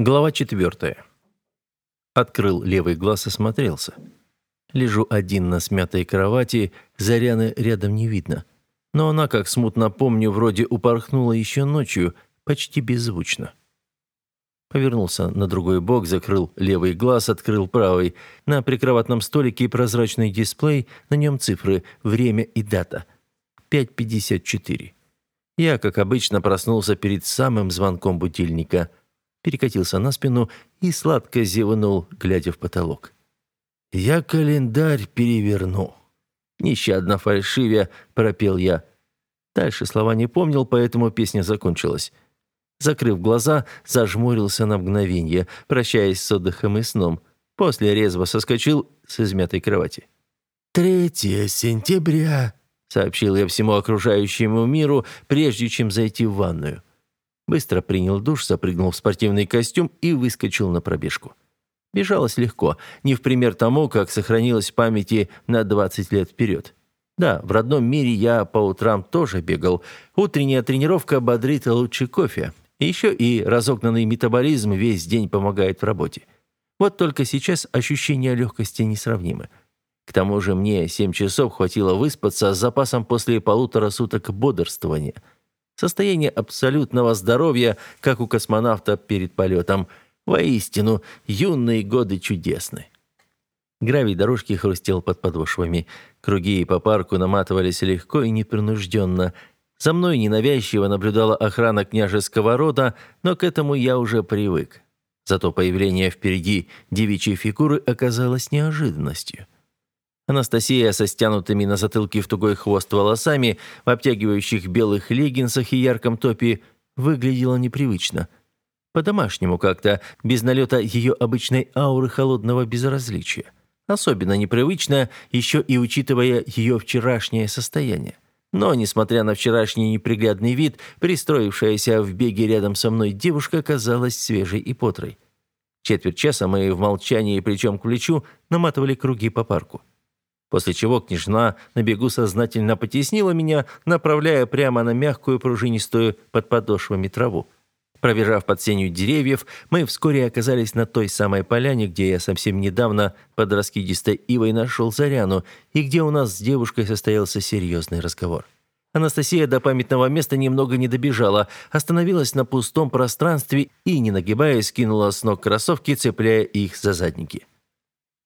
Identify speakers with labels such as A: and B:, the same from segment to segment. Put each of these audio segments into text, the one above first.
A: Глава 4. Открыл левый глаз и смотрелся. Лежу один на смятой кровати, Заряны рядом не видно. Но она, как смутно помню, вроде упорхнула еще ночью, почти беззвучно. Повернулся на другой бок, закрыл левый глаз, открыл правый. На прикроватном столике прозрачный дисплей, на нем цифры, время и дата. 5.54. Я, как обычно, проснулся перед самым звонком будильника – перекатился на спину и сладко зевнул, глядя в потолок. «Я календарь переверну!» Нещадно фальшивя, пропел я. Дальше слова не помнил, поэтому песня закончилась. Закрыв глаза, зажмурился на мгновение, прощаясь с отдыхом и сном. После резво соскочил с измятой кровати. «Третье сентября», — сообщил я всему окружающему миру, прежде чем зайти в ванную. Быстро принял душ, запрыгнул в спортивный костюм и выскочил на пробежку. Бежалось легко, не в пример тому, как сохранилось в памяти на 20 лет вперед. Да, в родном мире я по утрам тоже бегал. Утренняя тренировка бодрит лучше кофе. Еще и разогнанный метаболизм весь день помогает в работе. Вот только сейчас ощущения легкости несравнимы. К тому же мне 7 часов хватило выспаться с запасом после полутора суток бодрствования – Состояние абсолютного здоровья, как у космонавта перед полетом. Воистину, юные годы чудесны. Гравий дорожки хрустел под подошвами. Круги по парку наматывались легко и непринужденно. За мной ненавязчиво наблюдала охрана княжеского рода, но к этому я уже привык. Зато появление впереди девичьей фигуры оказалось неожиданностью. Анастасия со стянутыми на затылке в тугой хвост волосами, в обтягивающих белых леггинсах и ярком топе, выглядела непривычно. По-домашнему как-то, без налета ее обычной ауры холодного безразличия. Особенно непривычно, еще и учитывая ее вчерашнее состояние. Но, несмотря на вчерашний неприглядный вид, пристроившаяся в беге рядом со мной девушка казалась свежей и потрой. Четверть часа мы в молчании причем к плечу наматывали круги по парку после чего княжна на бегу сознательно потеснила меня, направляя прямо на мягкую пружинистую под подошвами траву. Пробежав под сенью деревьев, мы вскоре оказались на той самой поляне, где я совсем недавно под раскидистой ивой нашел Заряну, и где у нас с девушкой состоялся серьезный разговор. Анастасия до памятного места немного не добежала, остановилась на пустом пространстве и, не нагибаясь, кинула с ног кроссовки, цепляя их за задники.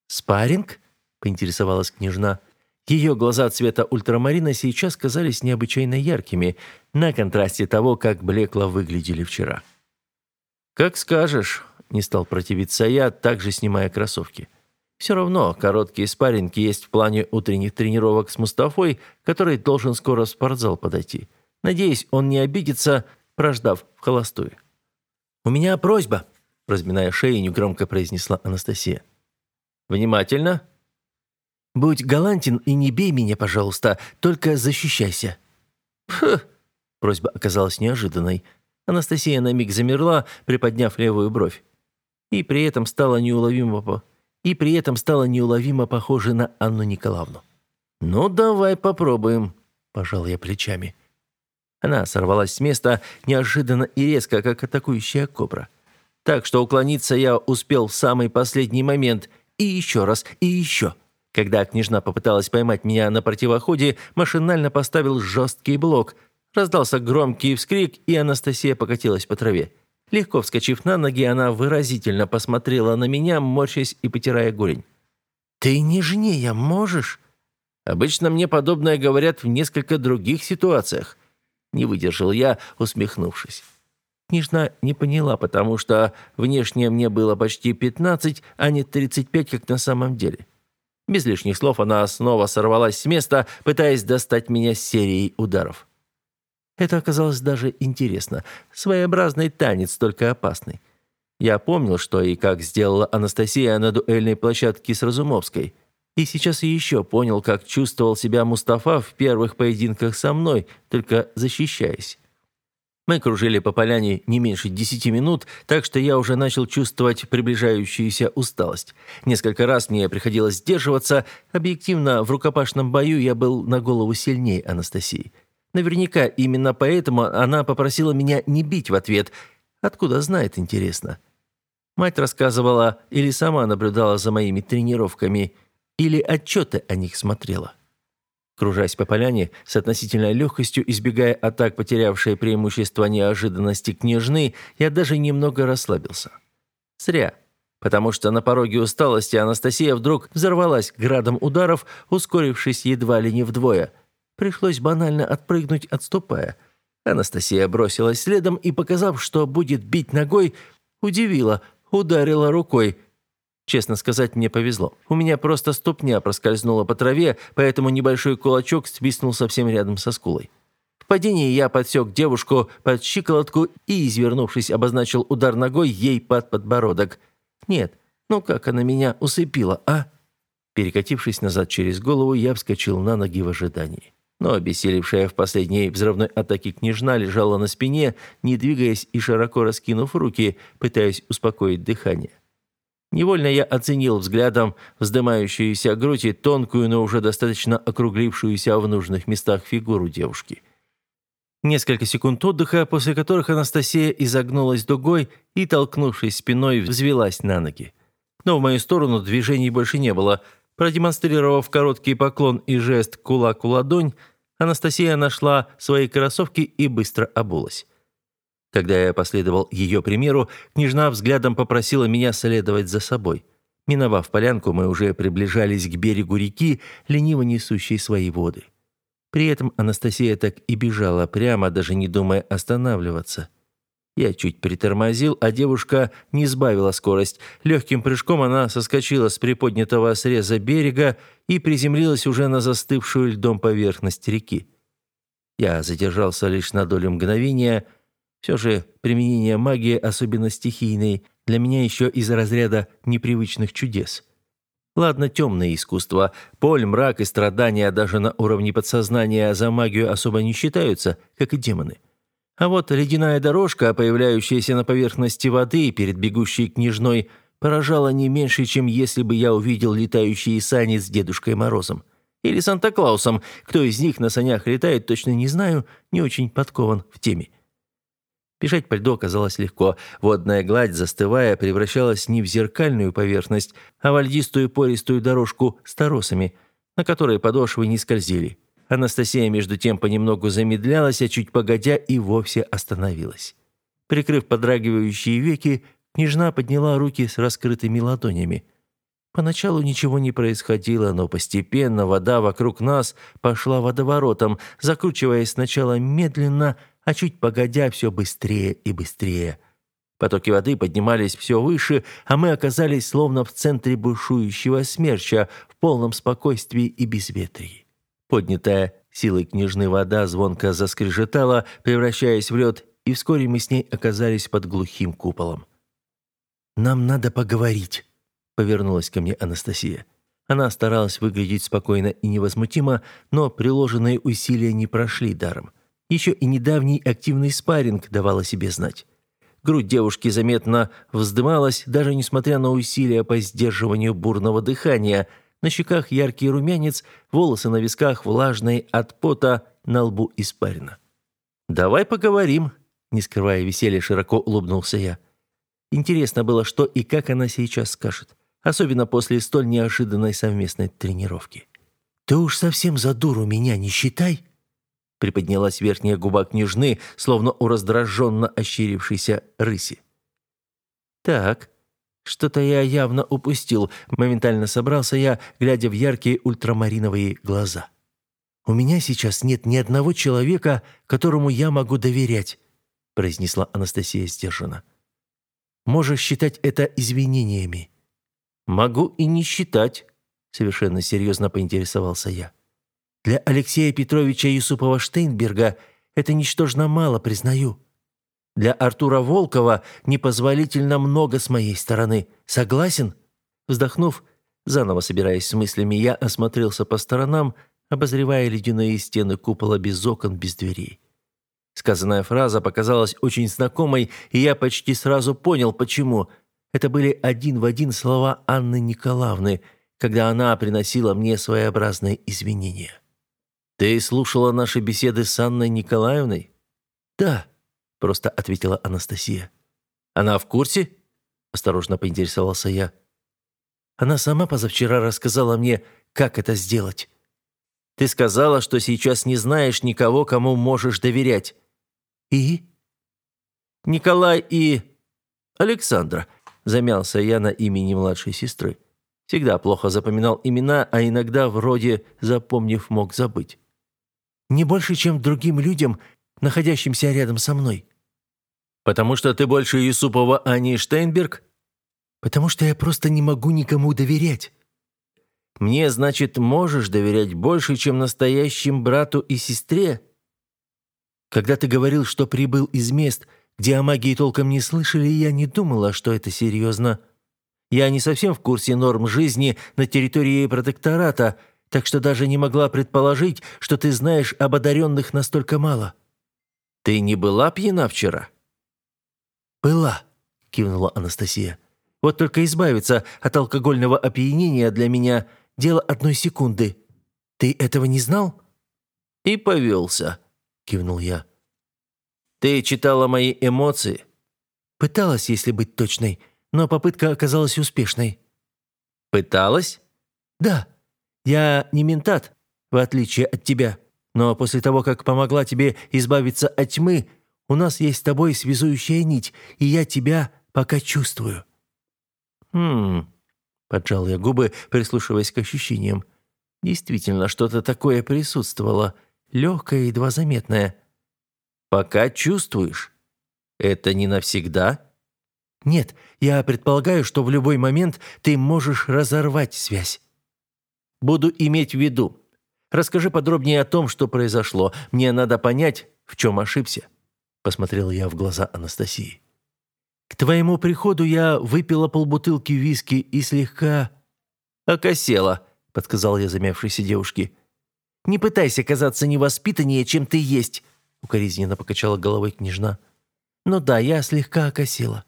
A: «Спарринг?» поинтересовалась княжна. Ее глаза цвета ультрамарина сейчас казались необычайно яркими, на контрасте того, как блекло выглядели вчера. «Как скажешь», — не стал противиться я, также снимая кроссовки. «Все равно короткие спарринги есть в плане утренних тренировок с Мустафой, который должен скоро в спортзал подойти. Надеюсь, он не обидится, прождав в холостую». «У меня просьба», — разминая шею, негромко произнесла Анастасия. «Внимательно», Будь галантен и не бей меня, пожалуйста, только защищайся». «Пх!» — просьба оказалась неожиданной. Анастасия на миг замерла, приподняв левую бровь. И при этом стала неуловимо, по... и при этом стала неуловимо похожа на Анну Николаевну. «Ну, давай попробуем», — пожал я плечами. Она сорвалась с места неожиданно и резко, как атакующая кобра. Так что уклониться я успел в самый последний момент. И еще раз, и еще. Когда княжна попыталась поймать меня на противоходе, машинально поставил жесткий блок. Раздался громкий вскрик, и Анастасия покатилась по траве. Легко вскочив на ноги, она выразительно посмотрела на меня, морщась и потирая голень. «Ты нежнее можешь?» «Обычно мне подобное говорят в несколько других ситуациях», — не выдержал я, усмехнувшись. Княжна не поняла, потому что внешне мне было почти 15, а не 35, как на самом деле. Без лишних слов она снова сорвалась с места, пытаясь достать меня серией ударов. Это оказалось даже интересно. Своеобразный танец, только опасный. Я помнил, что и как сделала Анастасия на дуэльной площадке с Разумовской. И сейчас еще понял, как чувствовал себя Мустафа в первых поединках со мной, только защищаясь. Мы кружили по поляне не меньше десяти минут, так что я уже начал чувствовать приближающуюся усталость. Несколько раз мне приходилось сдерживаться. Объективно, в рукопашном бою я был на голову сильнее Анастасии. Наверняка именно поэтому она попросила меня не бить в ответ. Откуда знает, интересно. Мать рассказывала или сама наблюдала за моими тренировками, или отчеты о них смотрела кружась по поляне, с относительной легкостью избегая атак потерявшей преимущество неожиданности княжны, я даже немного расслабился. Зря. Потому что на пороге усталости Анастасия вдруг взорвалась градом ударов, ускорившись едва ли не вдвое. Пришлось банально отпрыгнуть, отступая. Анастасия бросилась следом и, показав, что будет бить ногой, удивила, ударила рукой – Честно сказать, мне повезло. У меня просто ступня проскользнула по траве, поэтому небольшой кулачок свистнул совсем рядом со скулой. В падении я подсек девушку под щиколотку и, извернувшись, обозначил удар ногой ей под подбородок. «Нет, ну как она меня усыпила, а?» Перекатившись назад через голову, я вскочил на ноги в ожидании. Но обессилевшая в последней взрывной атаке княжна лежала на спине, не двигаясь и широко раскинув руки, пытаясь успокоить дыхание. Невольно я оценил взглядом вздымающуюся грудь и тонкую, но уже достаточно округлившуюся в нужных местах фигуру девушки. Несколько секунд отдыха, после которых Анастасия изогнулась дугой и, толкнувшись спиной, взвелась на ноги. Но в мою сторону движений больше не было. Продемонстрировав короткий поклон и жест «кулак у ладонь», Анастасия нашла свои кроссовки и быстро обулась. Когда я последовал ее примеру, княжна взглядом попросила меня следовать за собой. Миновав полянку, мы уже приближались к берегу реки, лениво несущей свои воды. При этом Анастасия так и бежала прямо, даже не думая останавливаться. Я чуть притормозил, а девушка не сбавила скорость. Легким прыжком она соскочила с приподнятого среза берега и приземлилась уже на застывшую льдом поверхность реки. Я задержался лишь на долю мгновения — все же применение магии, особенно стихийной, для меня еще из разряда непривычных чудес. Ладно, темное искусство, поль, мрак и страдания даже на уровне подсознания за магию особо не считаются, как и демоны. А вот ледяная дорожка, появляющаяся на поверхности воды перед бегущей княжной, поражала не меньше, чем если бы я увидел летающие сани с Дедушкой Морозом. Или Санта-Клаусом. Кто из них на санях летает, точно не знаю, не очень подкован в теме. Бежать по льду оказалось легко. Водная гладь, застывая, превращалась не в зеркальную поверхность, а в льдистую пористую дорожку с торосами, на которой подошвы не скользили. Анастасия, между тем, понемногу замедлялась, а чуть погодя и вовсе остановилась. Прикрыв подрагивающие веки, княжна подняла руки с раскрытыми ладонями. Поначалу ничего не происходило, но постепенно вода вокруг нас пошла водоворотом, закручиваясь сначала медленно, медленно, а чуть погодя все быстрее и быстрее. Потоки воды поднимались все выше, а мы оказались словно в центре бушующего смерча, в полном спокойствии и безветрии. Поднятая силой княжны вода звонко заскрежетала, превращаясь в лед, и вскоре мы с ней оказались под глухим куполом. «Нам надо поговорить», — повернулась ко мне Анастасия. Она старалась выглядеть спокойно и невозмутимо, но приложенные усилия не прошли даром. Еще и недавний активный спарринг давал о себе знать. Грудь девушки заметно вздымалась, даже несмотря на усилия по сдерживанию бурного дыхания. На щеках яркий румянец, волосы на висках влажные от пота, на лбу испарина. «Давай поговорим», — не скрывая веселья, широко улыбнулся я. Интересно было, что и как она сейчас скажет, особенно после столь неожиданной совместной тренировки. «Ты уж совсем за дуру меня не считай», Приподнялась верхняя губа княжны, словно у раздраженно ощерившейся рыси. «Так, что-то я явно упустил. Моментально собрался я, глядя в яркие ультрамариновые глаза. У меня сейчас нет ни одного человека, которому я могу доверять», произнесла Анастасия сдержанно. «Можешь считать это извинениями». «Могу и не считать», совершенно серьезно поинтересовался я. Для Алексея Петровича Юсупова Штейнберга это ничтожно мало, признаю. Для Артура Волкова непозволительно много с моей стороны. Согласен?» Вздохнув, заново собираясь с мыслями, я осмотрелся по сторонам, обозревая ледяные стены купола без окон, без дверей. Сказанная фраза показалась очень знакомой, и я почти сразу понял, почему. Это были один в один слова Анны Николаевны, когда она приносила мне своеобразные извинения. Ты слушала наши беседы с Анной Николаевной? Да, просто ответила Анастасия. Она в курсе? осторожно поинтересовался я. Она сама позавчера рассказала мне, как это сделать. Ты сказала, что сейчас не знаешь никого, кому можешь доверять. И Николай и Александра, замялся я на имени младшей сестры. Всегда плохо запоминал имена, а иногда вроде запомнив мог забыть не больше, чем другим людям, находящимся рядом со мной». «Потому что ты больше Юсупова, а не Штейнберг?» «Потому что я просто не могу никому доверять». «Мне, значит, можешь доверять больше, чем настоящим брату и сестре?» «Когда ты говорил, что прибыл из мест, где о магии толком не слышали, я не думала, что это серьезно. Я не совсем в курсе норм жизни на территории протектората», так что даже не могла предположить, что ты знаешь об одаренных настолько мало». «Ты не была пьяна вчера?» «Была», — кивнула Анастасия. «Вот только избавиться от алкогольного опьянения для меня — дело одной секунды. Ты этого не знал?» «И повелся», — кивнул я. «Ты читала мои эмоции?» «Пыталась, если быть точной, но попытка оказалась успешной». «Пыталась?» «Да», я не ментат, в отличие от тебя, но после того, как помогла тебе избавиться от тьмы, у нас есть с тобой связующая нить, и я тебя пока чувствую». «Хм...» — поджал я губы, прислушиваясь к ощущениям. «Действительно, что-то такое присутствовало, легкое, едва заметное». «Пока чувствуешь? Это не навсегда?» «Нет, я предполагаю, что в любой момент ты можешь разорвать связь». Буду иметь в виду. Расскажи подробнее о том, что произошло. Мне надо понять, в чем ошибся». Посмотрел я в глаза Анастасии. «К твоему приходу я выпила полбутылки виски и слегка...» «Окосела», — подсказал я замявшейся девушке. «Не пытайся казаться невоспитаннее, чем ты есть», — укоризненно покачала головой княжна. «Ну да, я слегка окосила.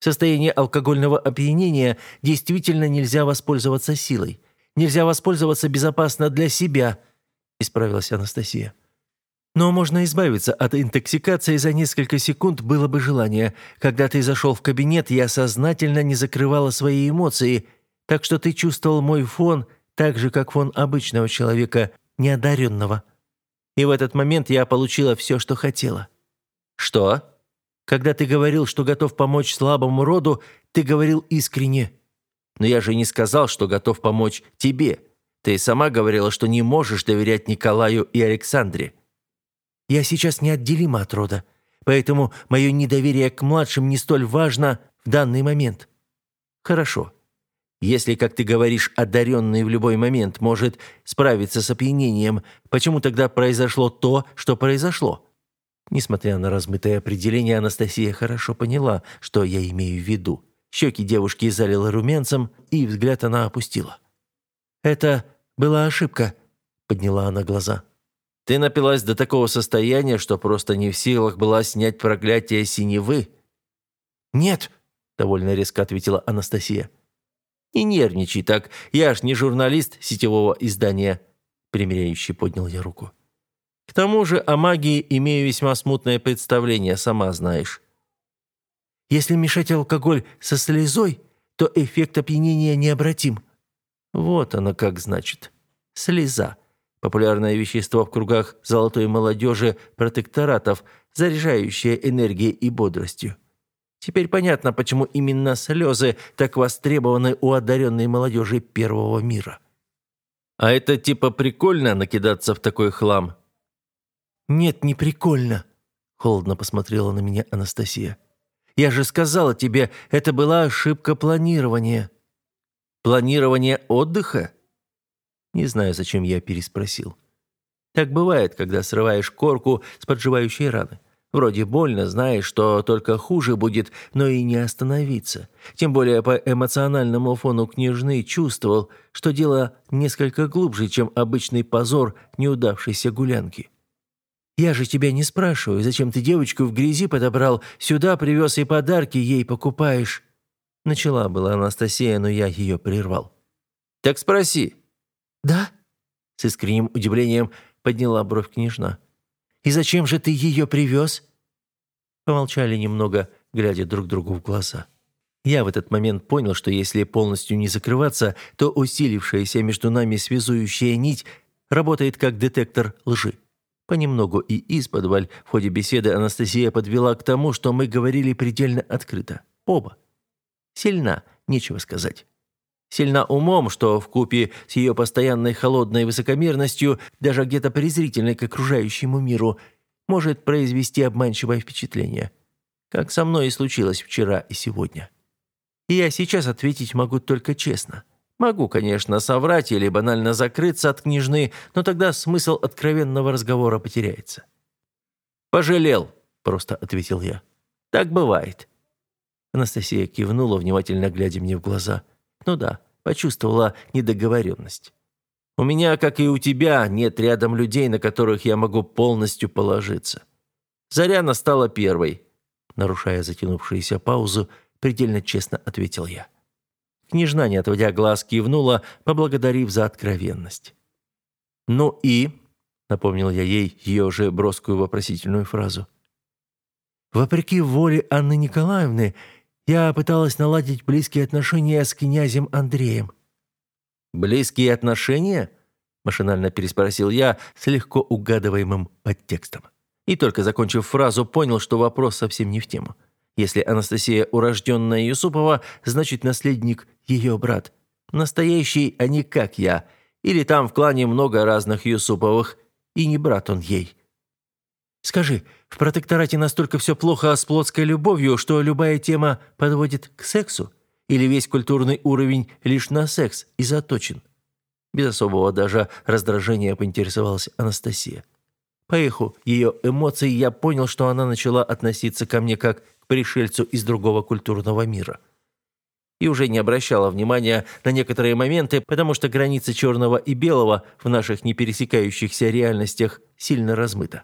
A: Состояние алкогольного опьянения действительно нельзя воспользоваться силой. Нельзя воспользоваться безопасно для себя», — исправилась Анастасия. «Но можно избавиться от интоксикации за несколько секунд, было бы желание. Когда ты зашел в кабинет, я сознательно не закрывала свои эмоции, так что ты чувствовал мой фон так же, как фон обычного человека, неодаренного. И в этот момент я получила все, что хотела». «Что?» «Когда ты говорил, что готов помочь слабому роду, ты говорил искренне». Но я же не сказал, что готов помочь тебе. Ты сама говорила, что не можешь доверять Николаю и Александре. Я сейчас неотделима от рода, поэтому мое недоверие к младшим не столь важно в данный момент. Хорошо. Если, как ты говоришь, одаренный в любой момент может справиться с опьянением, почему тогда произошло то, что произошло? Несмотря на размытое определение, Анастасия хорошо поняла, что я имею в виду. Щеки девушки залило румянцем, и взгляд она опустила. «Это была ошибка», — подняла она глаза. «Ты напилась до такого состояния, что просто не в силах была снять проклятие синевы?» «Нет», — довольно резко ответила Анастасия. «Не нервничай так, я ж не журналист сетевого издания», — примиряющий поднял я руку. «К тому же о магии имею весьма смутное представление, сама знаешь. Если мешать алкоголь со слезой, то эффект опьянения необратим. Вот оно как значит. Слеза. Популярное вещество в кругах золотой молодежи протекторатов, заряжающее энергией и бодростью. Теперь понятно, почему именно слезы так востребованы у одаренной молодежи первого мира. А это типа прикольно накидаться в такой хлам? Нет, не прикольно, холодно посмотрела на меня Анастасия. Я же сказала тебе, это была ошибка планирования». «Планирование отдыха?» Не знаю, зачем я переспросил. Так бывает, когда срываешь корку с подживающей раны. Вроде больно, знаешь, что только хуже будет, но и не остановиться. Тем более по эмоциональному фону княжны чувствовал, что дело несколько глубже, чем обычный позор неудавшейся гулянки. Я же тебя не спрашиваю, зачем ты девочку в грязи подобрал, сюда привез и подарки ей покупаешь». Начала была Анастасия, но я ее прервал. «Так спроси». «Да?» С искренним удивлением подняла бровь княжна. «И зачем же ты ее привез?» Помолчали немного, глядя друг другу в глаза. Я в этот момент понял, что если полностью не закрываться, то усилившаяся между нами связующая нить работает как детектор лжи. Понемногу и из подваль в ходе беседы Анастасия подвела к тому, что мы говорили предельно открыто. Оба. Сильна, нечего сказать. Сильна умом, что в купе с ее постоянной холодной высокомерностью, даже где-то презрительной к окружающему миру, может произвести обманчивое впечатление. Как со мной и случилось вчера и сегодня. И я сейчас ответить могу только честно. Могу, конечно, соврать или банально закрыться от княжны, но тогда смысл откровенного разговора потеряется. «Пожалел», — просто ответил я. «Так бывает». Анастасия кивнула, внимательно глядя мне в глаза. «Ну да, почувствовала недоговоренность. У меня, как и у тебя, нет рядом людей, на которых я могу полностью положиться». Заряна стала первой. Нарушая затянувшуюся паузу, предельно честно ответил я. Княжна, не отводя глаз, кивнула, поблагодарив за откровенность. «Ну и?» — напомнил я ей ее уже броскую вопросительную фразу. «Вопреки воле Анны Николаевны, я пыталась наладить близкие отношения с князем Андреем». «Близкие отношения?» — машинально переспросил я с легко угадываемым подтекстом. И только закончив фразу, понял, что вопрос совсем не в тему. Если Анастасия урожденная Юсупова, значит наследник ее брат. Настоящий, а не как я. Или там в клане много разных Юсуповых. И не брат он ей. Скажи, в протекторате настолько все плохо с плотской любовью, что любая тема подводит к сексу? Или весь культурный уровень лишь на секс и заточен? Без особого даже раздражения поинтересовалась Анастасия. По эху ее эмоций я понял, что она начала относиться ко мне как к пришельцу из другого культурного мира. — и уже не обращала внимания на некоторые моменты, потому что граница черного и белого в наших не пересекающихся реальностях сильно размыта.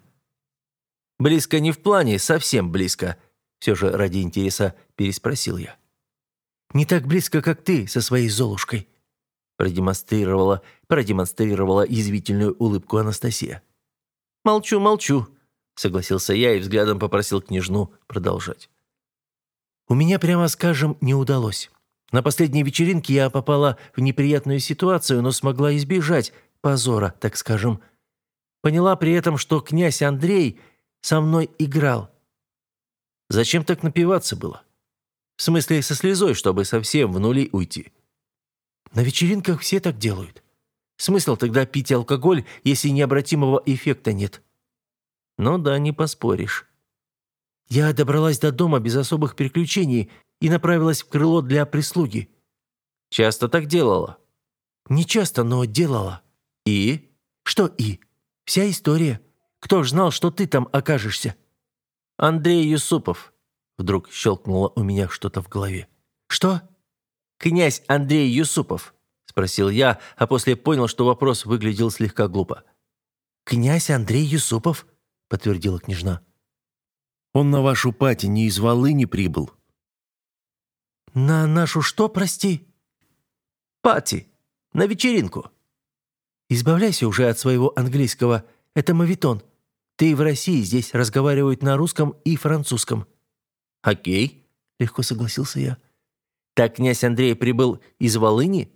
A: «Близко не в плане, совсем близко», — все же ради интереса переспросил я. «Не так близко, как ты со своей Золушкой», — продемонстрировала, продемонстрировала язвительную улыбку Анастасия. «Молчу, молчу», — согласился я и взглядом попросил княжну продолжать. «У меня, прямо скажем, не удалось. На последней вечеринке я попала в неприятную ситуацию, но смогла избежать позора, так скажем. Поняла при этом, что князь Андрей со мной играл. Зачем так напиваться было? В смысле, со слезой, чтобы совсем в нули уйти. На вечеринках все так делают. Смысл тогда пить алкоголь, если необратимого эффекта нет? Ну да, не поспоришь. Я добралась до дома без особых приключений, и направилась в крыло для прислуги. Часто так делала? Не часто, но делала. И? Что и? Вся история. Кто ж знал, что ты там окажешься? Андрей Юсупов. Вдруг щелкнуло у меня что-то в голове. Что? Князь Андрей Юсупов, спросил я, а после понял, что вопрос выглядел слегка глупо. Князь Андрей Юсупов, подтвердила княжна.
B: Он на вашу пати не из Волыни прибыл,
A: «На нашу что, прости?» «Пати. На вечеринку». «Избавляйся уже от своего английского. Это мавитон. Ты в России здесь разговаривают на русском и французском». «Окей», — легко согласился я. «Так князь Андрей прибыл из Волыни?»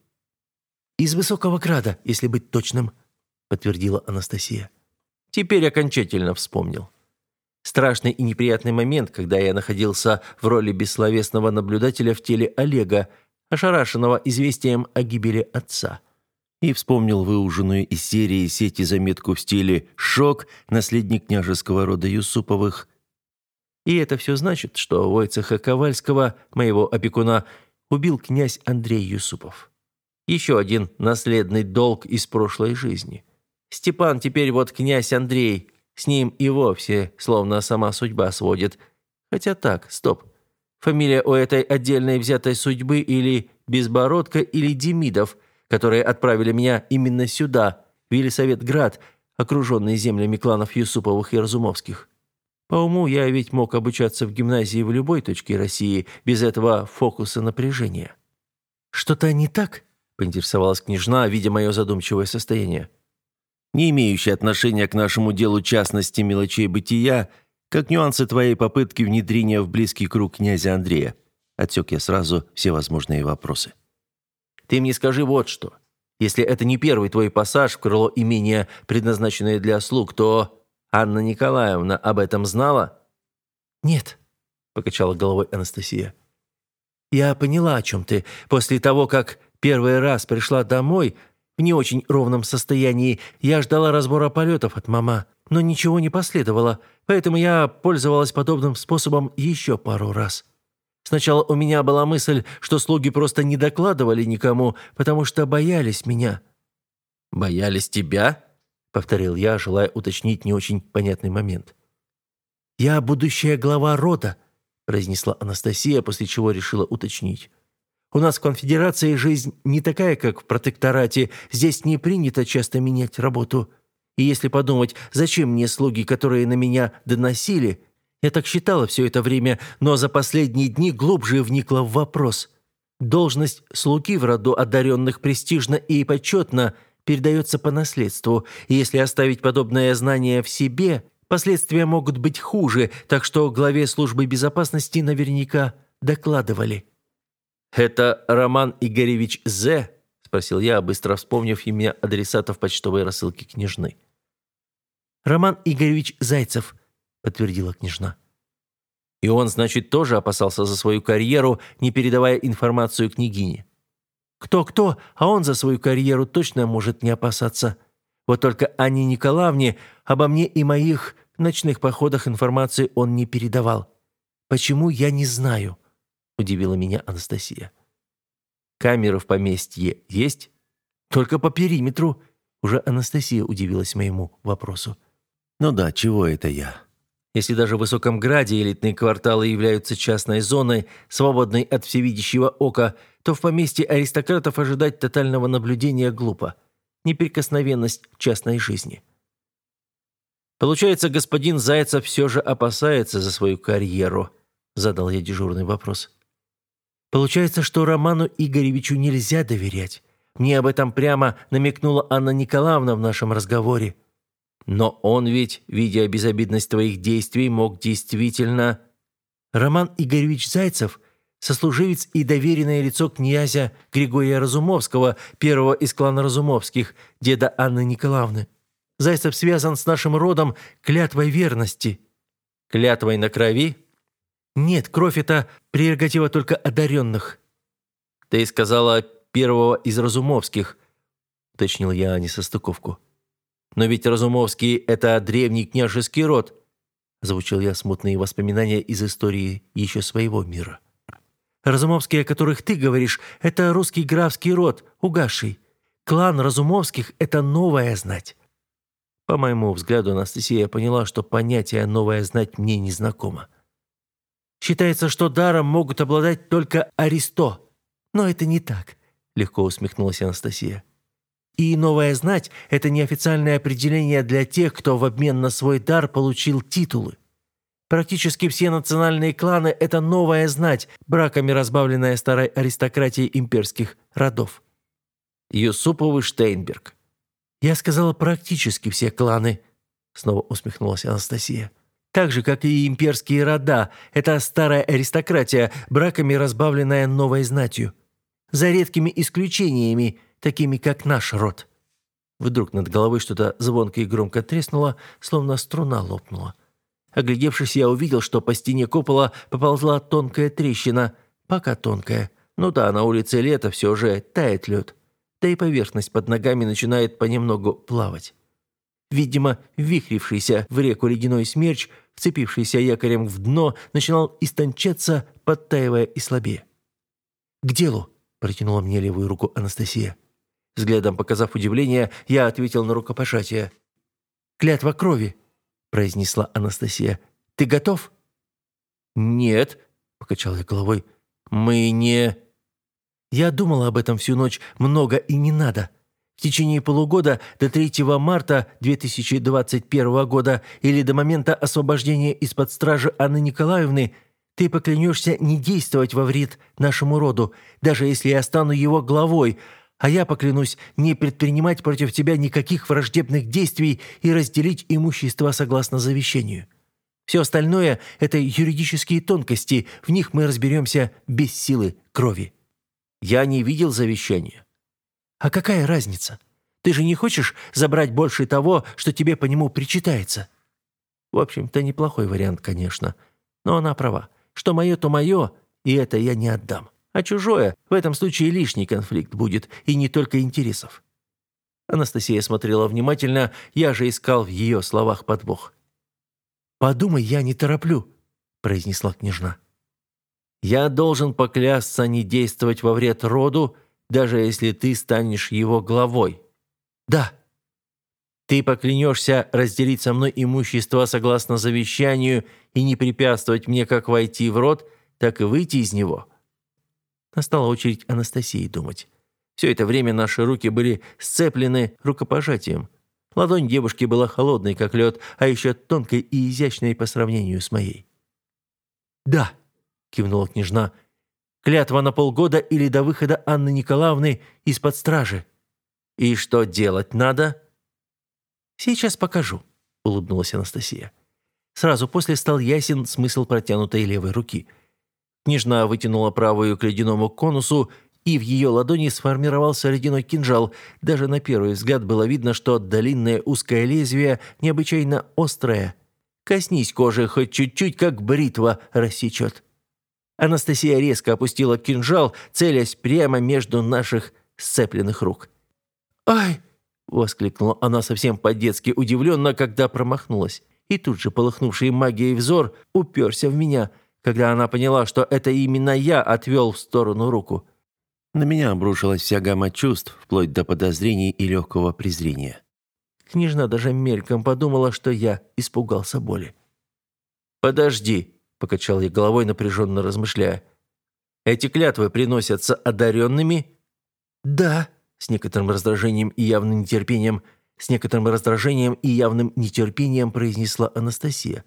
A: «Из Высокого Крада, если быть точным», — подтвердила Анастасия. «Теперь окончательно вспомнил». Страшный и неприятный момент, когда я находился в роли бессловесного наблюдателя в теле Олега, ошарашенного известием о гибели отца. И вспомнил выуженную из серии сети заметку в стиле «Шок. Наследник княжеского рода Юсуповых». И это все значит, что Войцеха Ковальского, моего опекуна, убил князь Андрей Юсупов. Еще один наследный долг из прошлой жизни. Степан теперь вот князь Андрей, с ним и вовсе словно сама судьба сводит. Хотя так, стоп. Фамилия у этой отдельной взятой судьбы или Безбородко или Демидов, которые отправили меня именно сюда, в Елисаветград, окруженный землями кланов Юсуповых и Разумовских. По уму я ведь мог обучаться в гимназии в любой точке России без этого фокуса напряжения. «Что-то не так?» – поинтересовалась княжна, видя мое задумчивое состояние
B: не имеющие отношения к нашему делу частности мелочей бытия, как нюансы твоей попытки внедрения в близкий круг князя Андрея. Отсек я сразу все возможные вопросы.
A: Ты мне скажи вот что. Если это не первый твой пассаж в крыло имения, предназначенное для слуг, то Анна Николаевна об этом знала?
C: Нет, покачала головой Анастасия. Я поняла, о чем ты. После того, как первый раз пришла домой, в не очень ровном состоянии. Я ждала разбора полетов от мама, но ничего не последовало, поэтому я пользовалась подобным способом еще пару раз. Сначала у меня была мысль, что слуги просто не докладывали никому, потому что боялись меня».
A: «Боялись тебя?» — повторил я, желая уточнить не очень понятный момент.
C: «Я будущая глава рода», — произнесла Анастасия, после чего решила уточнить. У нас в конфедерации жизнь не такая, как в протекторате. Здесь не принято часто менять работу. И если подумать, зачем мне слуги, которые на меня доносили? Я так считала все это время, но за последние дни глубже вникла в вопрос. Должность слуги в роду одаренных престижна и почетна, передается по наследству. И если оставить подобное знание в себе, последствия могут быть хуже, так что главе службы безопасности наверняка докладывали.
A: «Это Роман Игоревич З?» – спросил я, быстро вспомнив имя адресатов почтовой рассылки княжны.
C: «Роман Игоревич Зайцев», – подтвердила княжна.
A: И он, значит, тоже опасался за свою карьеру, не передавая информацию княгине.
C: Кто-кто, а он за свою карьеру точно может не опасаться. Вот только Анне Николаевне обо мне и моих ночных походах информации он не передавал. Почему, я не знаю. — удивила меня Анастасия.
A: «Камеры в поместье есть?»
C: «Только по периметру!» Уже Анастасия удивилась моему вопросу.
B: «Ну да, чего это я?»
A: Если даже в Высоком Граде элитные кварталы являются частной зоной, свободной от всевидящего ока, то в поместье аристократов ожидать тотального наблюдения глупо. Неприкосновенность частной жизни. «Получается, господин Зайцев все же опасается за свою карьеру», — задал я дежурный вопрос.
C: Получается, что Роману Игоревичу нельзя доверять. Мне об этом прямо намекнула Анна Николаевна в нашем разговоре.
A: Но он ведь, видя безобидность твоих действий, мог действительно...
C: Роман Игоревич Зайцев – сослуживец и доверенное лицо князя Григория Разумовского, первого из клана Разумовских, деда Анны Николаевны. Зайцев связан с нашим родом клятвой верности.
A: Клятвой на крови?
C: Нет, кровь – это прерогатива только одаренных».
A: «Ты сказала первого из Разумовских», – уточнил я а не состыковку. «Но ведь Разумовские – это древний княжеский род», – звучал я смутные воспоминания из истории еще своего мира.
C: «Разумовские, о которых ты говоришь, это русский графский род, угасший. Клан Разумовских – это новая знать».
A: По моему взгляду, Анастасия поняла, что понятие «новая знать» мне незнакомо.
C: Считается, что даром могут обладать только аристо. Но это не так», — легко усмехнулась Анастасия. «И новая знать — это неофициальное определение для тех, кто в обмен на свой дар получил титулы. Практически все национальные кланы – это новая знать, браками разбавленная старой аристократией имперских родов.
A: Юсуповы Штейнберг.
C: «Я сказала практически все кланы», – снова усмехнулась Анастасия. Так же, как и имперские рода, это старая аристократия, браками разбавленная новой знатью. За редкими исключениями, такими как наш род. Вдруг над головой что-то звонко и громко треснуло, словно струна лопнула. Оглядевшись, я увидел, что по стене купола поползла тонкая трещина. Пока тонкая. Ну да, на улице лето все же тает лед. Да и поверхность под ногами начинает понемногу плавать. Видимо, вихрившийся в реку ледяной смерч вцепившийся якорем в дно, начинал истончаться, подтаивая и слабее. «К делу!» – протянула мне левую руку Анастасия. Взглядом показав удивление, я ответил на рукопожатие. «Клятва крови!» – произнесла Анастасия. «Ты готов?»
A: «Нет», – покачал я головой. «Мы не...»
C: «Я думала об этом всю ночь, много и не надо», в течение полугода до 3 марта 2021 года или до момента освобождения из-под стражи Анны Николаевны ты поклянешься не действовать во вред нашему роду, даже если я стану его главой, а я поклянусь не предпринимать против тебя никаких враждебных действий и разделить имущество согласно завещанию. Все остальное – это юридические тонкости, в них мы разберемся без силы крови».
A: «Я не видел завещания.
C: А какая разница? Ты же не хочешь забрать больше того, что тебе по нему причитается? В общем-то, неплохой вариант, конечно. Но она права. Что мое, то мое, и это я не отдам. А чужое в этом случае лишний конфликт будет, и не только интересов. Анастасия смотрела внимательно, я же искал в ее словах подвох. «Подумай, я не тороплю», — произнесла княжна.
A: «Я должен поклясться а не действовать во вред роду даже если ты станешь его главой.
C: Да.
A: Ты поклянешься разделить со мной имущество согласно завещанию и не препятствовать мне как войти в род, так и выйти из него.
C: Настала очередь Анастасии думать. Все это время наши руки были сцеплены рукопожатием. Ладонь девушки была холодной, как лед, а еще тонкой и изящной по сравнению с моей. «Да», — кивнула княжна, — Клятва на полгода или до выхода Анны Николаевны из-под стражи.
A: И что делать надо?
C: Сейчас покажу, улыбнулась Анастасия. Сразу после стал ясен смысл протянутой левой руки. Княжна вытянула правую к ледяному конусу, и в ее ладони сформировался ледяной кинжал. Даже на первый взгляд было видно, что долинное узкое лезвие необычайно острое. Коснись кожи хоть чуть-чуть, как бритва рассечет. Анастасия резко опустила кинжал, целясь прямо между наших сцепленных рук. «Ай!» — воскликнула она совсем по-детски удивленно, когда промахнулась. И тут же полыхнувший магией взор уперся в меня, когда она поняла, что это именно я отвел в сторону руку.
B: На меня обрушилась вся гамма чувств, вплоть до подозрений и легкого презрения.
C: Княжна даже мельком подумала, что я испугался боли.
A: «Подожди!» покачал я головой, напряженно размышляя. Эти клятвы приносятся одаренными?»
C: «Да», — с некоторым раздражением и явным нетерпением, с некоторым раздражением и явным нетерпением произнесла Анастасия.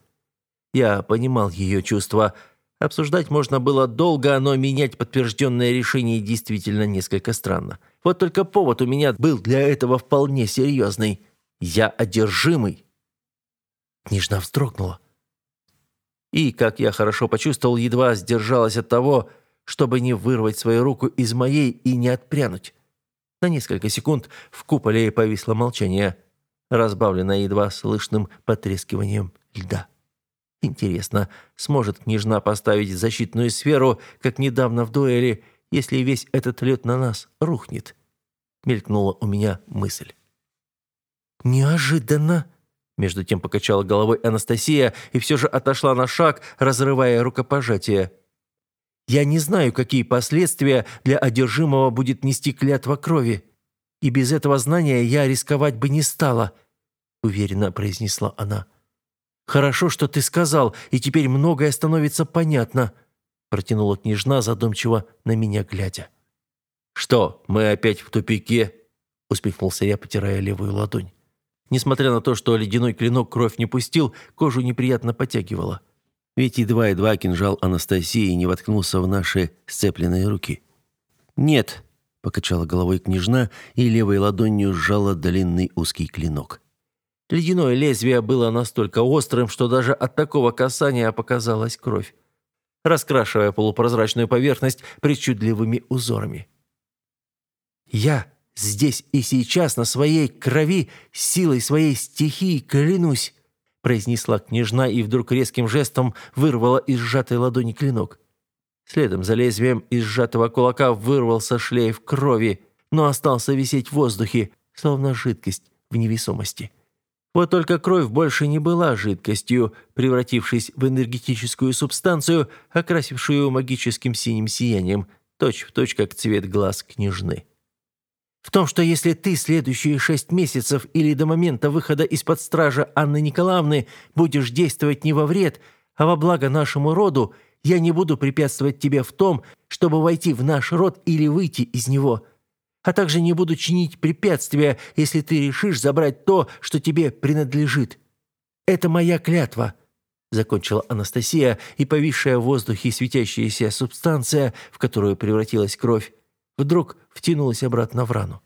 C: Я понимал ее чувства. Обсуждать можно было долго, но менять подтвержденное решение действительно несколько странно. Вот только повод у меня был для этого вполне серьезный. Я одержимый. Княжна вздрогнула и, как я хорошо почувствовал, едва сдержалась от того, чтобы не вырвать свою руку из моей и не отпрянуть. На несколько секунд в куполе повисло молчание, разбавленное едва слышным потрескиванием льда. Интересно, сможет княжна поставить защитную сферу, как недавно в дуэли, если весь этот лед на нас рухнет? Мелькнула у меня мысль. «Неожиданно!» Между тем покачала головой Анастасия и все же отошла на шаг, разрывая рукопожатие. «Я не знаю, какие последствия для одержимого будет нести клятва крови. И без этого знания я рисковать бы не стала», — уверенно произнесла она. «Хорошо, что ты сказал, и теперь многое становится понятно», — протянула княжна, задумчиво на меня глядя.
A: «Что, мы опять в тупике?»
C: — усмехнулся я, потирая левую ладонь. Несмотря на то, что ледяной клинок кровь не пустил, кожу неприятно потягивало.
B: Ведь едва-едва кинжал Анастасии не воткнулся в наши сцепленные руки. «Нет», — покачала головой княжна и левой ладонью сжала длинный узкий клинок.
C: Ледяное лезвие было настолько острым, что даже от такого касания показалась кровь, раскрашивая полупрозрачную поверхность причудливыми узорами. «Я», здесь и сейчас, на своей крови, силой своей стихии, клянусь!» произнесла княжна и вдруг резким жестом вырвала из сжатой ладони клинок. Следом за лезвием из сжатого кулака вырвался шлейф крови, но остался висеть в воздухе, словно жидкость в невесомости. Вот только кровь больше не была жидкостью, превратившись в энергетическую субстанцию, окрасившую магическим синим сиянием, точь в точь как цвет глаз княжны. В том, что если ты следующие шесть месяцев или до момента выхода из-под стражи Анны Николаевны будешь действовать не во вред, а во благо нашему роду, я не буду препятствовать тебе в том, чтобы войти в наш род или выйти из него. А также не буду чинить препятствия, если ты решишь забрать то, что тебе принадлежит. Это моя клятва», — закончила Анастасия, и повисшая в воздухе светящаяся субстанция, в которую превратилась кровь, вдруг втянулась обратно в рану.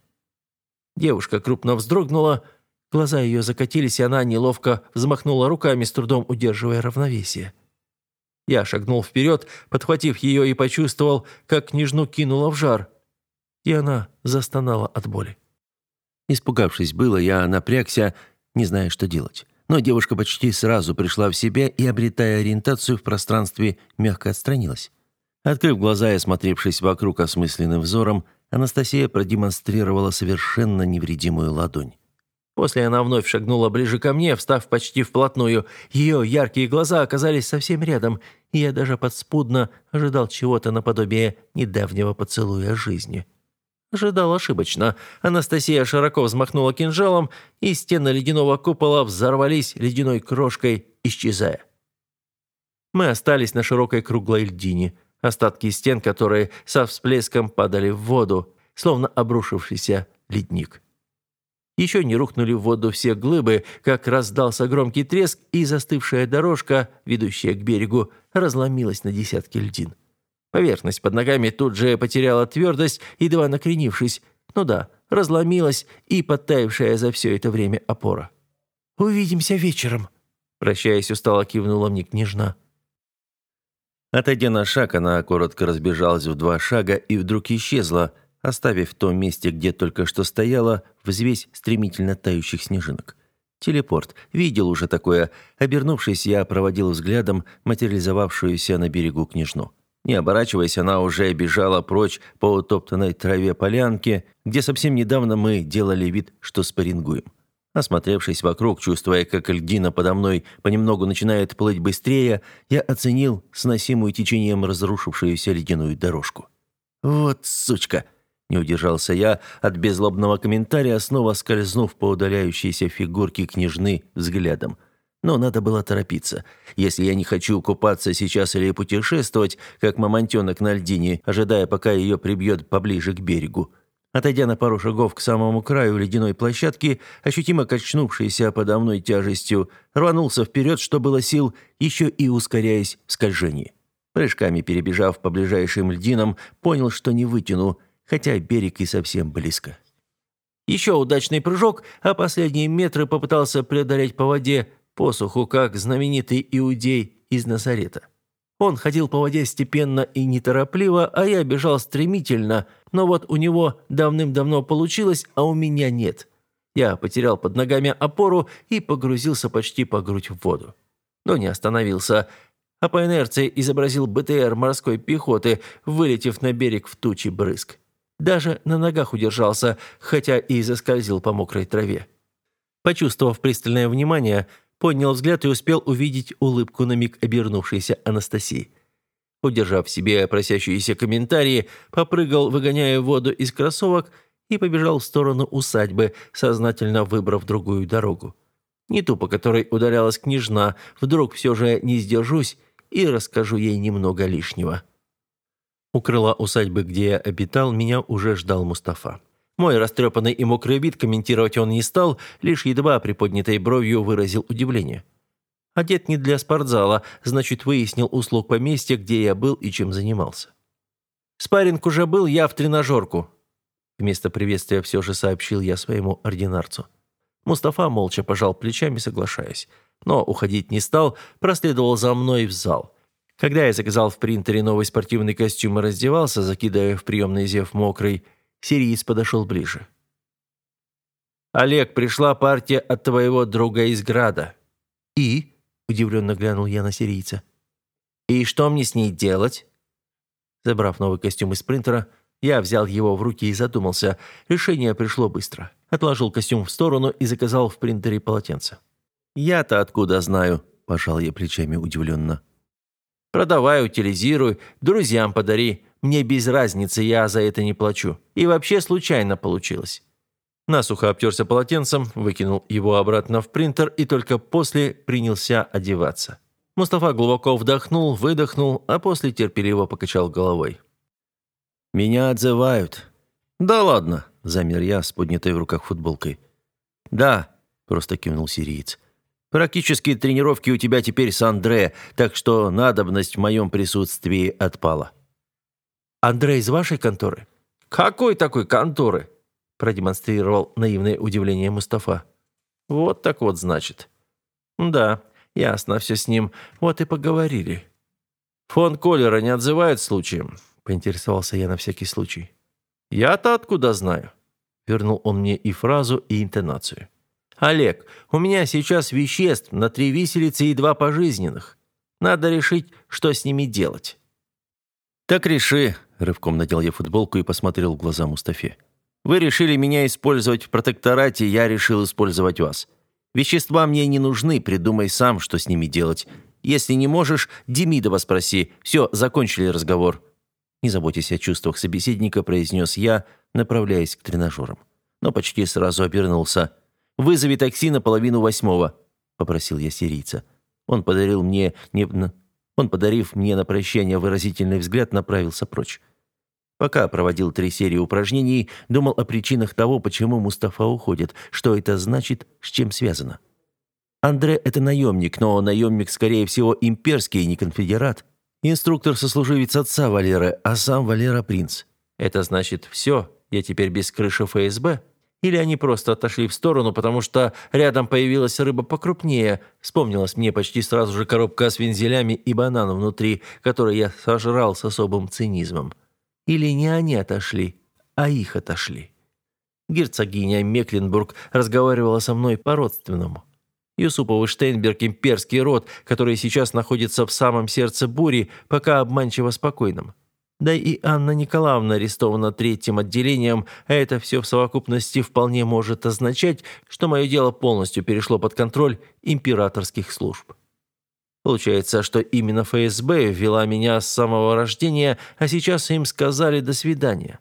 C: Девушка крупно вздрогнула, глаза ее закатились, и она неловко взмахнула руками, с трудом удерживая равновесие. Я шагнул вперед, подхватив ее и почувствовал, как княжну кинула в жар. И она застонала от боли.
B: Испугавшись было, я напрягся, не зная, что делать. Но девушка почти сразу пришла в себя и, обретая ориентацию в пространстве, мягко отстранилась. Открыв глаза и осмотревшись вокруг осмысленным взором, Анастасия продемонстрировала совершенно невредимую ладонь.
C: После она вновь шагнула ближе ко мне, встав почти вплотную. Ее яркие глаза оказались совсем рядом, и я даже подспудно ожидал чего-то наподобие недавнего поцелуя жизни. Ожидал ошибочно. Анастасия широко взмахнула кинжалом, и стены ледяного купола взорвались ледяной крошкой, исчезая. Мы остались на широкой круглой льдине – остатки стен, которые со всплеском падали в воду, словно обрушившийся ледник. Еще не рухнули в воду все глыбы, как раздался громкий треск, и застывшая дорожка, ведущая к берегу, разломилась на десятки льдин. Поверхность под ногами тут же потеряла твердость, едва накренившись. Ну да, разломилась и подтаявшая за все это время опора. «Увидимся вечером», — прощаясь, устало кивнула мне княжна.
B: Отойдя на шаг, она коротко разбежалась в два шага и вдруг исчезла, оставив в том месте, где только что стояла, взвесь стремительно тающих снежинок. Телепорт. Видел уже такое. Обернувшись, я проводил взглядом материализовавшуюся на берегу княжну. Не оборачиваясь, она уже бежала прочь по утоптанной траве полянки, где совсем недавно мы делали вид, что спаррингуем. Осмотревшись вокруг, чувствуя, как льдина подо мной понемногу начинает плыть быстрее, я оценил сносимую течением разрушившуюся ледяную дорожку. «Вот сучка!» Не удержался я от безлобного комментария, снова скользнув по удаляющейся фигурке княжны взглядом. Но надо было торопиться. Если я не хочу купаться сейчас или путешествовать, как мамонтенок на льдине, ожидая, пока ее прибьет поближе к берегу, Отойдя на пару шагов к самому краю ледяной площадки, ощутимо качнувшейся подо мной тяжестью, рванулся вперед, что было сил, еще и ускоряясь в скольжении. Прыжками перебежав по ближайшим льдинам, понял, что не вытяну, хотя берег и совсем близко. Еще удачный прыжок, а последние метры попытался преодолеть по воде, посуху, как знаменитый иудей из Назарета. Он ходил по воде степенно и неторопливо, а я бежал стремительно – но вот у него давным-давно получилось, а у меня нет. Я потерял под ногами опору и погрузился почти по грудь в воду. Но не остановился, а по инерции изобразил БТР морской пехоты, вылетев на берег в тучи брызг. Даже на ногах удержался, хотя и заскользил по мокрой траве. Почувствовав пристальное внимание, поднял взгляд и успел увидеть улыбку на миг обернувшейся Анастасии. Удержав в себе просящиеся комментарии, попрыгал, выгоняя воду из кроссовок, и побежал в сторону усадьбы, сознательно выбрав другую дорогу. Не ту, по которой удалялась княжна, вдруг все же не сдержусь и расскажу ей немного лишнего. У крыла усадьбы, где я обитал, меня уже ждал Мустафа. Мой растрепанный и мокрый вид комментировать он не стал, лишь едва приподнятой бровью выразил удивление. Одет не для спортзала, значит, выяснил услуг поместья, где я был и чем занимался. Спаринг уже был, я в тренажерку. Вместо приветствия все же сообщил я своему ординарцу. Мустафа молча пожал плечами, соглашаясь. Но уходить не стал, проследовал за мной в зал. Когда я заказал в принтере новый спортивный костюм и раздевался, закидывая в приемный зев мокрый, Сириис подошел ближе. «Олег, пришла партия от твоего друга из Града». «И?» Удивленно глянул я на сирийца.
C: «И что мне с ней делать?» Забрав новый костюм из принтера, я взял его в руки и задумался. Решение пришло быстро. Отложил костюм в сторону и заказал в принтере полотенце.
B: «Я-то откуда знаю?» – пожал я плечами удивленно.
C: «Продавай, утилизируй, друзьям подари. Мне без разницы, я за это не плачу. И вообще случайно получилось». Насухо обтерся полотенцем, выкинул его обратно в принтер и только после принялся одеваться. Мустафа глубоко вдохнул, выдохнул, а после терпеливо покачал головой.
B: «Меня отзывают». «Да ладно», — замер я с поднятой в руках футболкой. «Да», — просто кивнул сириец. «Практические тренировки у тебя теперь с Андре, так что надобность в моем присутствии отпала».
C: «Андре из вашей конторы?» «Какой такой конторы?» продемонстрировал наивное удивление Мустафа.
A: Вот так вот, значит. Да, ясно все с ним. Вот и поговорили. Фон Коллера не отзывает случаем, поинтересовался я на всякий случай. Я-то откуда знаю? Вернул он мне и фразу, и интонацию. Олег, у меня сейчас веществ на три виселицы и два пожизненных. Надо решить, что с ними делать.
B: Так реши, рывком надел я футболку и посмотрел в глаза Мустафе. Вы решили меня использовать в протекторате, я решил использовать вас. Вещества мне не нужны, придумай сам, что с ними делать. Если не можешь, Демидова спроси. Все, закончили разговор». Не заботясь о чувствах собеседника, произнес я, направляясь к тренажерам. Но почти сразу обернулся. «Вызови такси на половину восьмого», — попросил я сирийца. Он подарил мне... Не, он, подарив мне на прощание выразительный взгляд, направился прочь. Пока проводил три серии упражнений, думал о причинах того, почему Мустафа уходит, что это значит, с чем связано. Андре — это наемник, но наемник, скорее всего, имперский, не конфедерат. Инструктор-сослуживец отца Валеры, а сам Валера — принц. Это значит, все, я теперь без крыши ФСБ? Или они просто отошли в сторону, потому что рядом появилась рыба покрупнее. Вспомнилась мне почти сразу же коробка с вензелями и бананом внутри, который я сожрал с особым цинизмом. Или не они отошли, а их отошли. Герцогиня Мекленбург разговаривала со мной по-родственному. Юсуповы Штейнберг – имперский род, который сейчас находится в самом сердце бури, пока обманчиво спокойным. Да и Анна Николаевна арестована третьим отделением, а это все в совокупности вполне может означать, что мое дело полностью перешло под контроль императорских служб. Получается, что именно ФСБ ввела меня с самого рождения, а сейчас им сказали «до свидания».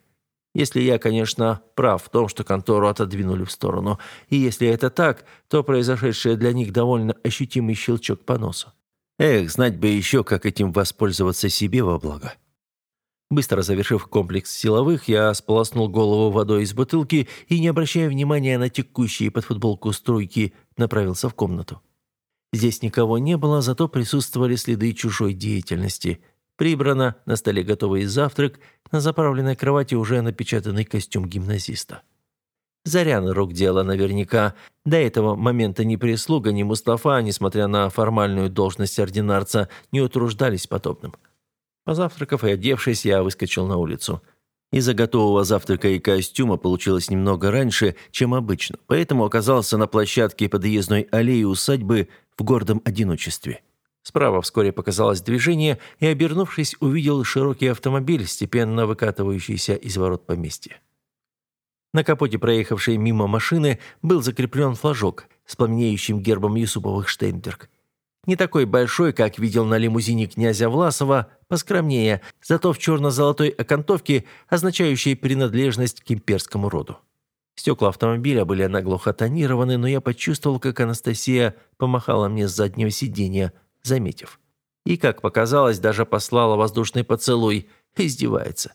B: Если я, конечно, прав в том, что контору отодвинули в сторону, и если это так, то произошедшее для них довольно ощутимый щелчок по носу. Эх, знать бы еще, как этим воспользоваться себе во благо.
A: Быстро завершив комплекс силовых, я сполоснул голову водой из бутылки и, не обращая внимания на текущие под футболку струйки, направился в комнату. Здесь никого не было, зато присутствовали следы чужой деятельности. Прибрано, на столе готовый завтрак, на заправленной кровати уже напечатанный костюм гимназиста. Заря на рук дело наверняка. До этого момента ни прислуга, ни Мустафа, несмотря на формальную должность ординарца, не утруждались подобным. Позавтракав и одевшись, я выскочил на улицу. Из-за готового завтрака и костюма получилось немного раньше, чем обычно, поэтому оказался на площадке подъездной аллеи усадьбы в гордом одиночестве. Справа вскоре показалось движение, и, обернувшись, увидел широкий автомобиль, степенно выкатывающийся из ворот поместья. На капоте проехавшей мимо машины был закреплен флажок с пламенеющим гербом Юсуповых Штейнберг. Не такой большой, как видел на лимузине князя Власова, поскромнее, зато в черно-золотой окантовке, означающей принадлежность к имперскому роду. Стекла автомобиля были наглухо тонированы, но я почувствовал, как Анастасия помахала мне с заднего сиденья, заметив. И, как показалось, даже послала воздушный поцелуй. Издевается.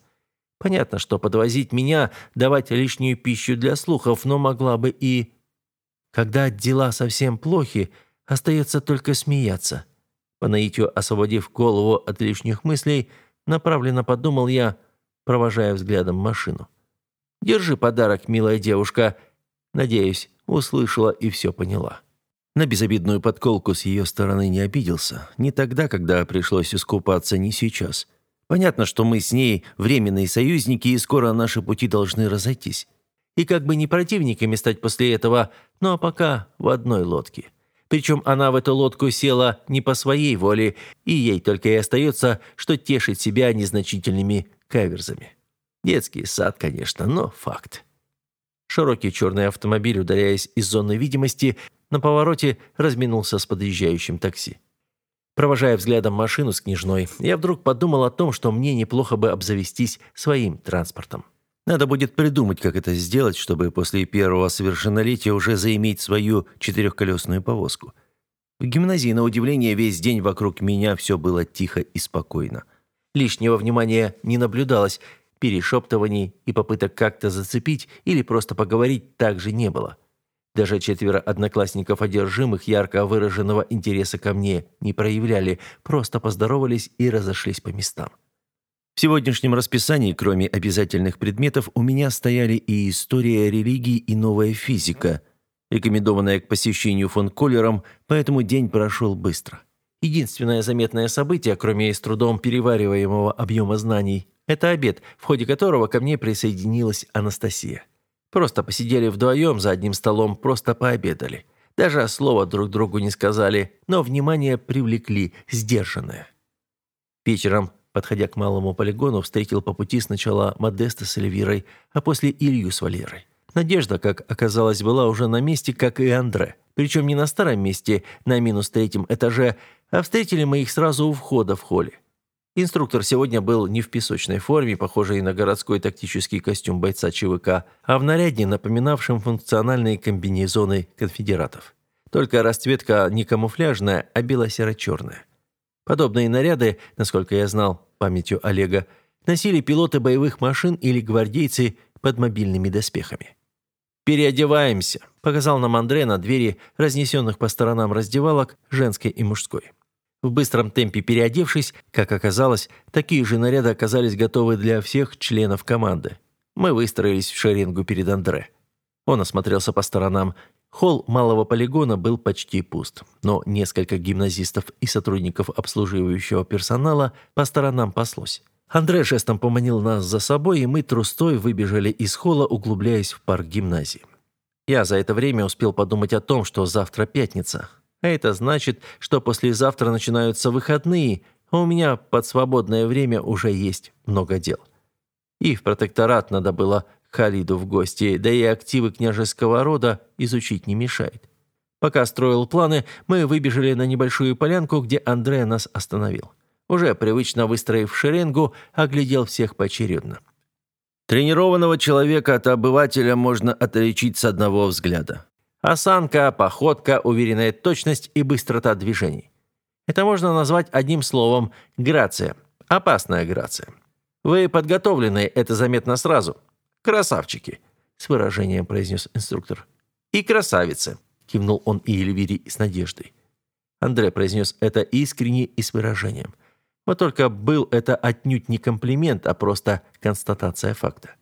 A: Понятно, что подвозить меня, давать лишнюю пищу для слухов, но могла бы и... Когда дела совсем плохи, остается только смеяться. По наитию освободив голову от лишних мыслей, направленно подумал я, провожая взглядом машину. Держи подарок, милая девушка. Надеюсь, услышала и все поняла. На безобидную подколку с ее стороны не обиделся. Не тогда, когда пришлось искупаться, не сейчас. Понятно, что мы с ней временные союзники, и скоро наши пути должны разойтись. И как бы не противниками стать после этого, но ну а пока в одной лодке. Причем она в эту лодку села не по своей воле, и ей только и остается, что тешить себя незначительными каверзами. Детский сад, конечно, но факт. Широкий черный автомобиль, удаляясь из зоны видимости, на повороте разминулся с подъезжающим такси. Провожая взглядом машину с княжной, я вдруг подумал о том, что мне неплохо бы обзавестись своим транспортом. Надо будет придумать, как это сделать, чтобы после первого совершеннолетия уже заиметь свою четырехколесную повозку. В гимназии, на удивление, весь день вокруг меня все было тихо и спокойно. Лишнего внимания не наблюдалось – перешептываний и попыток как-то зацепить или просто поговорить также не было. Даже четверо одноклассников одержимых ярко выраженного интереса ко мне не проявляли, просто поздоровались и разошлись по местам. В сегодняшнем расписании, кроме обязательных предметов, у меня стояли и история религии, и новая физика,
B: рекомендованная к посещению фон Коллером, поэтому день прошел быстро.
C: Единственное заметное событие, кроме с трудом перевариваемого объема знаний, это обед, в ходе которого ко мне присоединилась Анастасия. Просто посидели вдвоем за одним столом, просто пообедали. Даже слова друг другу не сказали, но внимание привлекли сдержанное. Вечером, подходя к малому полигону, встретил по пути сначала Модеста с Эльвирой, а после Илью с Валерой. Надежда, как оказалось, была уже на месте, как и Андре. Причем не на старом месте, на минус третьем этаже, а встретили мы их сразу у входа в холле. Инструктор сегодня был не в песочной форме, похожей на городской тактический костюм бойца ЧВК, а в наряде, напоминавшем функциональные комбинезоны конфедератов. Только расцветка не камуфляжная, а бело-серо-черная. Подобные наряды, насколько я знал, памятью Олега, носили пилоты боевых машин или гвардейцы под мобильными доспехами. «Переодеваемся», – показал нам Андре на двери разнесенных по сторонам раздевалок женской и мужской. В быстром темпе переодевшись, как оказалось, такие же наряды оказались готовы для всех членов команды. Мы выстроились в шеренгу перед Андре. Он осмотрелся по сторонам. Холл малого полигона был почти пуст, но несколько гимназистов и сотрудников обслуживающего персонала по сторонам паслось. Андре жестом поманил нас за собой, и мы трустой выбежали из холла, углубляясь в парк гимназии. Я за это время успел подумать о том, что завтра пятница. А это значит, что послезавтра начинаются выходные, а у меня под свободное время уже есть много дел. И в протекторат надо было Халиду в гости, да и активы княжеского рода изучить не мешает. Пока строил планы, мы выбежали на небольшую полянку, где Андрей нас остановил. Уже привычно выстроив шеренгу, оглядел всех поочередно.
B: Тренированного человека от обывателя можно отличить с одного взгляда.
C: Осанка, походка, уверенная точность и быстрота движений. Это можно назвать одним словом «грация». Опасная грация. Вы подготовленные, это заметно сразу. Красавчики, с выражением произнес инструктор. И красавицы, кивнул он и Эльвире с надеждой. Андре произнес это искренне и с выражением. Вот только был это отнюдь не комплимент, а просто констатация факта.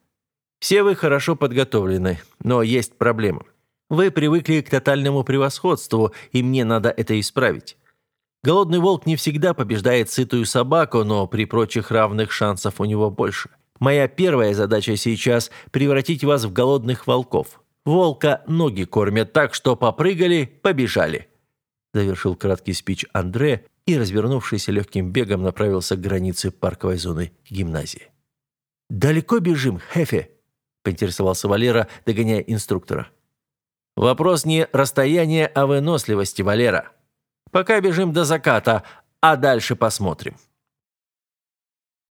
C: Все вы хорошо подготовлены, но есть проблема. Вы привыкли к тотальному превосходству, и мне надо это исправить. Голодный волк не всегда побеждает сытую собаку, но при прочих равных шансов у него больше. Моя первая задача сейчас – превратить вас в голодных волков. Волка ноги кормят так, что попрыгали, побежали. Завершил краткий спич Андре и, развернувшись легким бегом, направился к границе парковой зоны гимназии. «Далеко бежим, Хефе?» – поинтересовался Валера, догоняя инструктора. Вопрос не расстояние, а выносливости, Валера. Пока бежим до заката, а дальше посмотрим.